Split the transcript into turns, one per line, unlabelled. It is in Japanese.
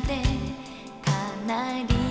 でかなり